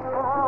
Oh,